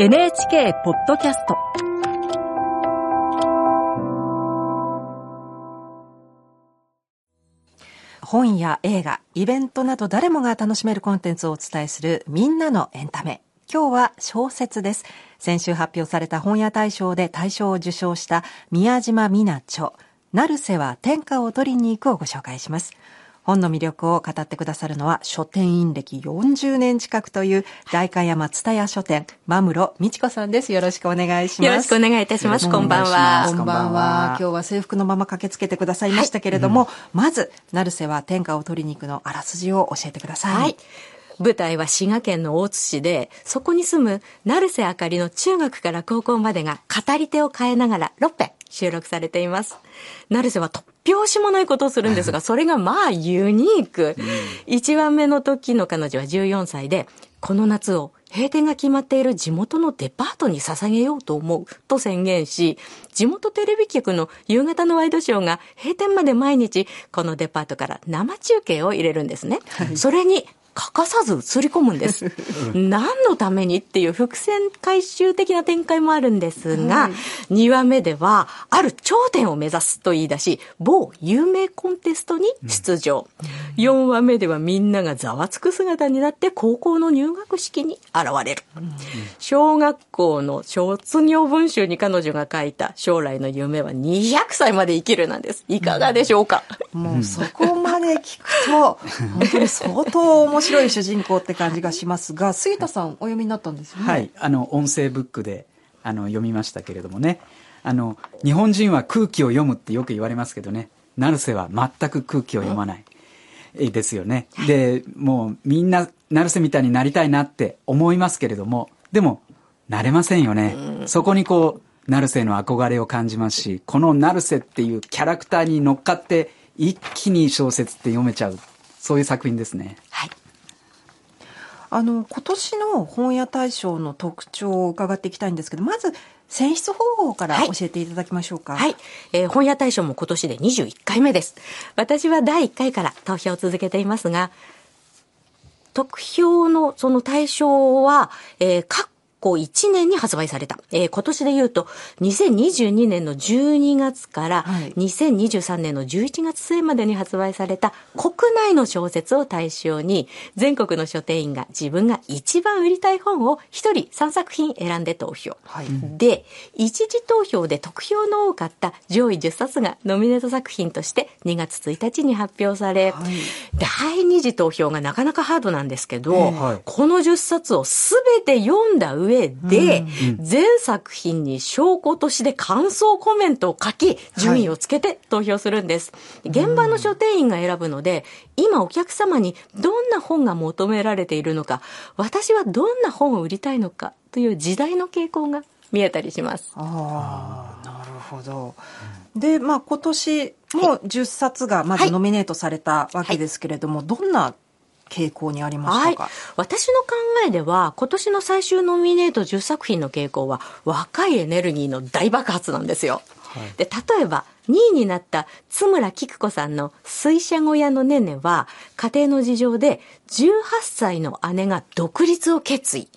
NHK ポッドキャスト本や映画、イベントなど誰もが楽しめるコンテンツをお伝えするみんなのエンタメ。今日は小説です。先週発表された本屋大賞で大賞を受賞した宮島美奈著、成瀬は天下を取りに行くをご紹介します。本の魅力を語ってくださるのは書店員歴40年近くという代官山蔦屋書店、真室美智子さんです。よろしくお願いします。よろしくお願いいたします。こんばんは。こんばんは。今日は制服のまま駆けつけてくださいましたけれども、はいうん、まず、成瀬は天下を取りに行くのあらすじを教えてください。はい。舞台は滋賀県の大津市で、そこに住む成瀬あかりの中学から高校までが語り手を変えながら6編収録されています。成瀬は突拍子もないことをするんですが、それがまあユニーク。1番目の時の彼女は14歳で、この夏を閉店が決まっている地元のデパートに捧げようと思うと宣言し、地元テレビ局の夕方のワイドショーが閉店まで毎日このデパートから生中継を入れるんですね。はい、それに欠かさず映り込むんです。何のためにっていう伏線回収的な展開もあるんですが、はい、2話目では、ある頂点を目指すと言い出し、某有名コンテストに出場。うん、4話目ではみんながざわつく姿になって高校の入学式に現れる。うん、小学校の卒業文集に彼女が書いた将来の夢は200歳まで生きるなんです。いかがでしょうか、うん、もうそこまで聞くと、本当に相当面白い白い主人公って感じがしますが、杉田さんお読みになったんですよね？はい、あの音声ブックであの読みましたけれどもね。あの日本人は空気を読むってよく言われますけどね。成瀬は全く空気を読まない。ですよね。で、もうみんな成瀬みたいになりたいなって思いますけれども、でもなれませんよね。そこにこう、成瀬の憧れを感じますし、この成瀬っていうキャラクターに乗っかって一気に小説って読めちゃう。そういう作品ですね。はい。あの今年の本屋大賞の特徴を伺っていきたいんですけどまず選出方法から教えていただきましょうか。はい。はい、えー、本屋大賞も今年で21回目です。私は第1回から投票を続けていますが、得票のその対象は、えー、各去1年に発売された。えー、今年で言うと、2022年の12月から2023年の11月末までに発売された国内の小説を対象に、全国の書店員が自分が一番売りたい本を1人3作品選んで投票。はい、で、一次投票で得票の多かった上位10冊がノミネート作品として2月1日に発表され、はい、第2次投票がなかなかハードなんですけど、はい、この10冊を全て読んだ上上で、全作品に証拠として感想コメントを書き、順位をつけて投票するんです。現場の書店員が選ぶので、今お客様にどんな本が求められているのか、私はどんな本を売りたいのかという時代の傾向が見えたりします。ああ、なるほど。で、まあ今年も10冊がまずノミネートされたわけですけれども、はいはい、どんな傾向にありましたか、はい、私の考えでは、今年の最終ノミネート10作品の傾向は、若いエネルギーの大爆発なんですよ。はい、で、例えば、2位になった津村菊子さんの水車小屋のねねは、家庭の事情で18歳の姉が独立を決意。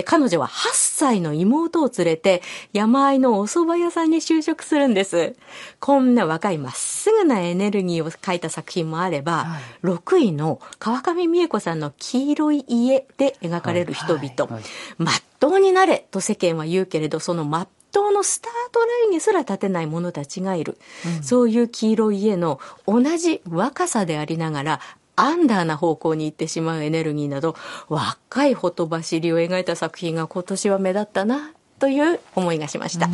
で、彼女は8歳の妹を連れて山あいのお蕎麦屋さんに就職するんです。こんな若いまっすぐなエネルギーを書いた作品もあれば、はい、6位の川上美恵子さんの黄色い家で描かれる人々。はいはい、まっとうになれと世間は言うけれど、そのまっ当のスタートラインにすら立てない者たちがいる、うん、そういう黄色い家の同じ若さでありながらアンダーな方向に行ってしまうエネルギーなど若いほとばしりを描いた作品が今年は目立ったなという思いがしました。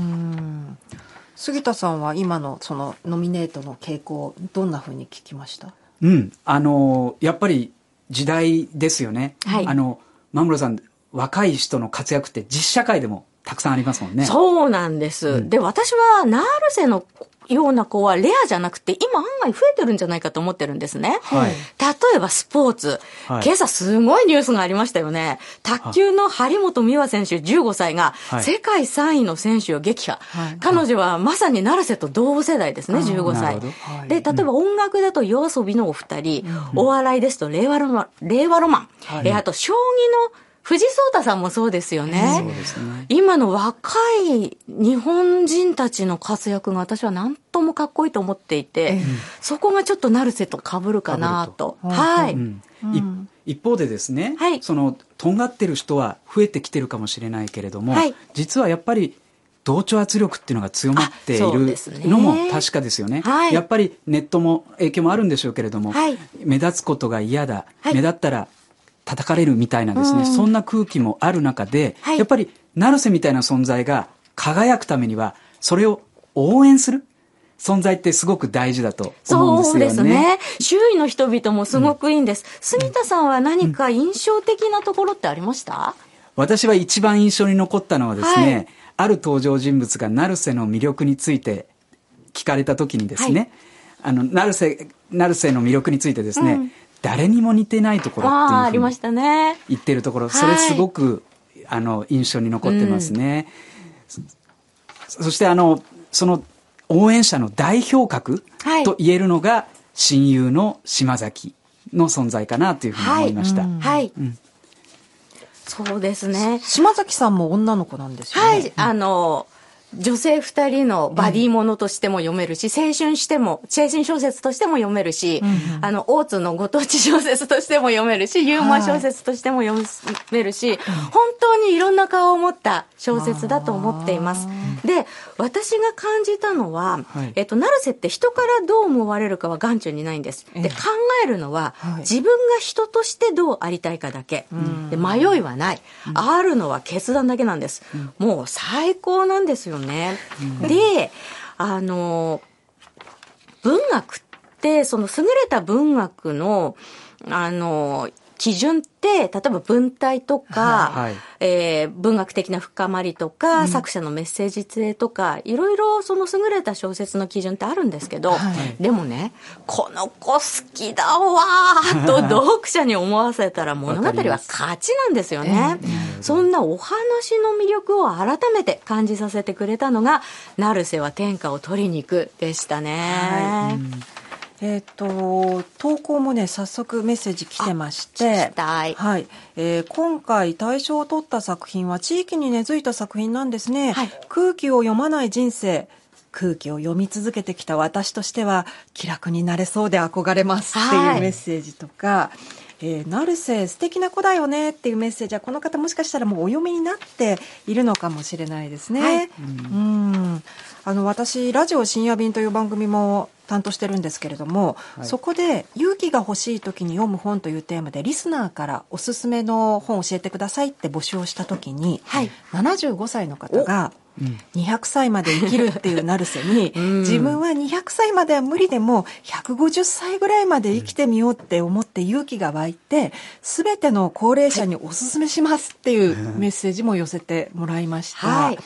杉田さんは今のそのノミネートの傾向どんなふうに聞きました？うんあのやっぱり時代ですよね。はい、あの真室さん若い人の活躍って実社会でもたくさんありますもんね。そうなんです。うん、で、私は、ナールセのような子はレアじゃなくて、今案外増えてるんじゃないかと思ってるんですね。はい、例えばスポーツ、はい、今朝すごいニュースがありましたよね。卓球の張本美和選手15歳が世界3位の選手を撃破。はい、彼女はまさに成瀬と同世代ですね、15歳。で、例えば音楽だと夜遊びのお二人、お笑いですと令和ロマン、令和ロマン、えあと将棋の藤井聡太さんもそうですよね。そうですね。今の若い日本人たちの活躍が私は何ともかっこいいと思っていて、そこがちょっと成瀬と被るかなと。と。はい。うんい一方でですね、はい。そのとんがってる人は増えてきてるかもしれないけれども、はい。実はやっぱり同調圧力っていうのが強まっているのも確かですよね。はい。やっぱりネットも影響もあるんでしょうけれども、はい。目立つことが嫌だ、はい。目立ったら叩かれるみたいなですね、うん。そんな空気もある中で、はい。やっぱり成瀬みたいな存在が輝くためには、それを応援する？存在ってすごく大事だと思うんですそうよね。ですね。周囲の人々もすごくいいんです。住田さんは何か印象的なところってありました、私は一番印象に残ったのはですね、はい。ある登場人物が成瀬の魅力について聞かれた時にですね、あの成瀬成瀬の魅力についてですね、うん誰にも似てないところっていうふうにありましたね。言ってるところ、はいそれすごくあの印象に残ってますね。そそしてあのその応援者の代表格はいと言えるのが親友の島崎の存在かなというふうに思いました。はい。んそうですね。島崎さんも女の子なんですよね。はい、あの、女性二人のバディものとしても読めるし、青春しても、青春小説としても読めるし、あの、大津のご当地小説としても読めるし、ユーモア小説としても読めるし、本当にいろんな顔を持った小説だと思っています。で、私が感じたのは、はいえっと、成瀬って人からどう思われるかは眼中にないんです。で、考えるのは、はい自分が人としてどうありたいかだけ。で迷いはない。あるのは決断だけなんです。もう最高なんですよね。で、あの、文学って、その優れた文学の、あの、基準って、例えば文体とか、はい。えー文学的な深まりとか、作者のメッセージ性とか、いろいろその優れた小説の基準ってあるんですけど、はい。でもね、この子好きだわーと 読者に思わせたら物語は勝ちなんですよね。そんなお話の魅力を改めて感じさせてくれたのが、成瀬は天下を取りに行くでしたね。えっ、と、投稿もね、早速メッセージ来てまして。はい、えー今回大賞を取った作品は地域に根付いた作品なんですね、はい。空気を読まない人生。空気を読み続けてきた私としては気楽になれそうで憧れます。ってはいいうメッセージとか、えー、成瀬素敵な子だよねっていうメッセージ。はこの方もしかしたらもうお読みになっているのかもしれないですね。はい。うん。あの私ラジオ深夜便という番組も担当してるんですけれども、はい。そこで勇気が欲しい時に読む本というテーマでリスナーからおすすめの本を教えてくださいって募集をした時に、はい。75歳の方がうん。200歳まで生きるっていう成瀬に、ん。自分は200歳までは無理でも150歳ぐらいまで生きてみようって思って勇気が湧いて全ての高齢者におすすめしますっていうメッセージも寄せてもらいました。はい。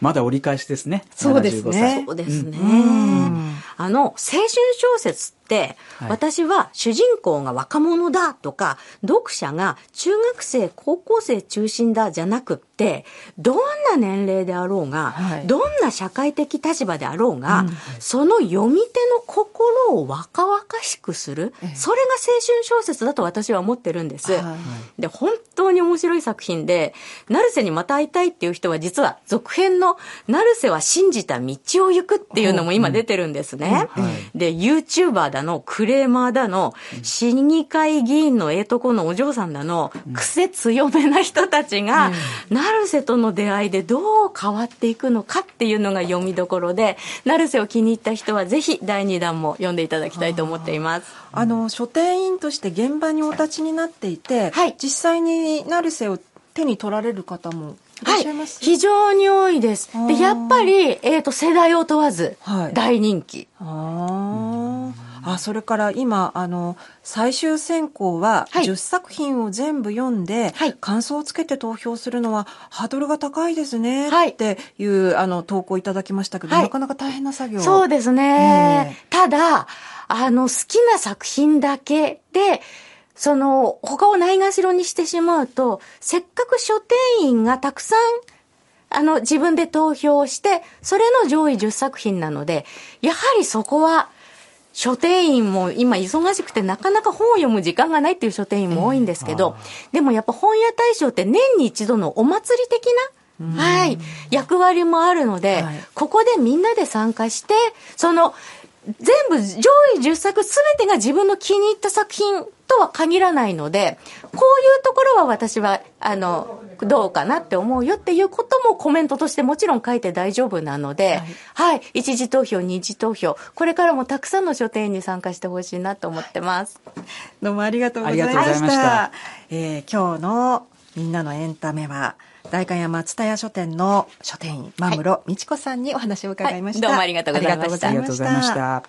まだ折り返しですね。そうですね。75歳。そうですね。んあの、青春小説っ、はい。私は主人公が若者だとか、読者が中学生、高校生中心だじゃなくって、どんな年齢であろうが、はい。どんな社会的立場であろうが、うんその読み手の心を若々しくする、ええ。それが青春小説だと私は思ってるんです。はい。で、本当に面白い作品で、成瀬にまた会いたいっていう人は実は続編の成瀬は信じた道を行くっていうのも今出てるんですね。うん。はい。で、YouTuber だの、クレーマーだの、市議会議員のええとこのお嬢さんだの、癖強めな人たちが、成瀬との出会いでどう変わっていくのかっていうのが読みどころで、成瀬を気に入った人はぜひ第2弾も読んでいただきたいと思っています。あの書店員として現場にお立ちになっていて、はい。実際に成瀬を手に取られる方もいらっしゃい非常に多いです。で、やっぱり、えっ、と、世代を問わずはい、大人気。あーあそれから今あの最終選考ははい。10作品を全部読んで、はい。感想をつけて投票するのはハードルが高いですねはい。っていう、あの投稿いただきましたけど、はい。なかなか大変な作業。そうですね。ええ。ただ、あの、好きな作品だけで、その、他をないがしろにしてしまうと、せっかく書店員がたくさん、あの、自分で投票して、それの上位10作品なので、やはりそこは、書店員も今忙しくてなかなか本を読む時間がないっていう書店員も多いんですけど、でもやっぱ本屋大賞って年に一度のお祭り的な、はい、役割もあるので、はい。ここでみんなで参加して、その、全部上位10作すべてが自分の気に入った作品とは限らないので、こういうところは私は、あの、どうかなって思うよっていうこともコメントとしてもちろん書いて大丈夫なので、はい、一次投票、二次投票、これからもたくさんの書店員に参加してほしいなと思ってます。どうもありがとうございました。した。えー今日のみんなのエンタメは、代官山蔦屋書店の書店員、真室美智子さんにお話を伺いました。はいどうもありがとうございましたありがとうございました。